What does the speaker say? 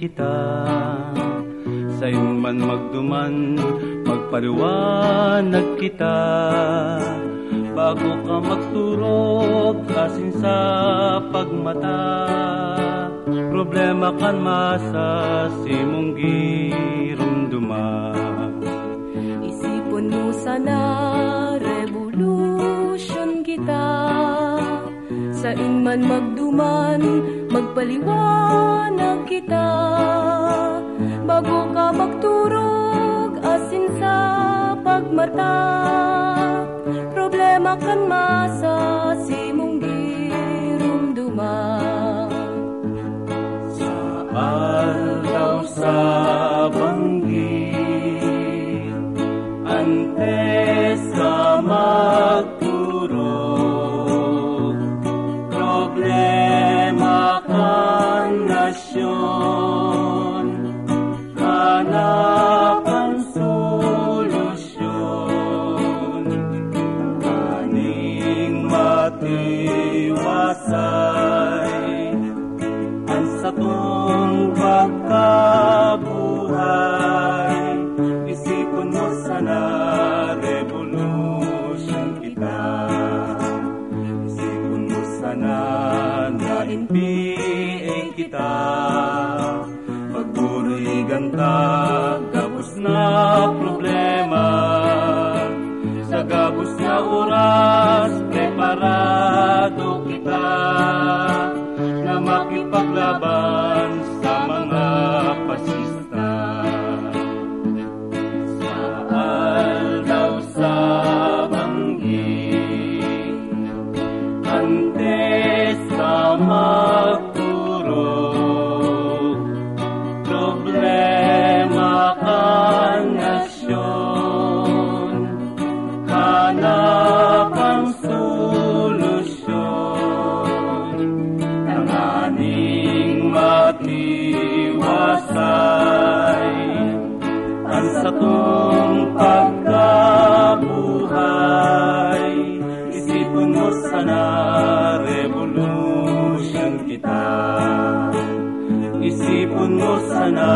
kita. Sa'yo man magduman Magpaliwanag kita. Bago ka magturog Asin sa pagmata. Problema kan masa Simong girumduman Isipon mo sana revolution kita. Sain man magduman Magpaliwanag pagmata Problema kan masa Simong girumduman Alaw sa matiwasay ang satong pagkabuhay Isipon mo sana revolution kita. Isipon mo sana na NPA kita. Pagpurigan ta, makipaglaban matiwasay ang satong pagkabuhay isipon mo sana revolution kita. Isipon mo sana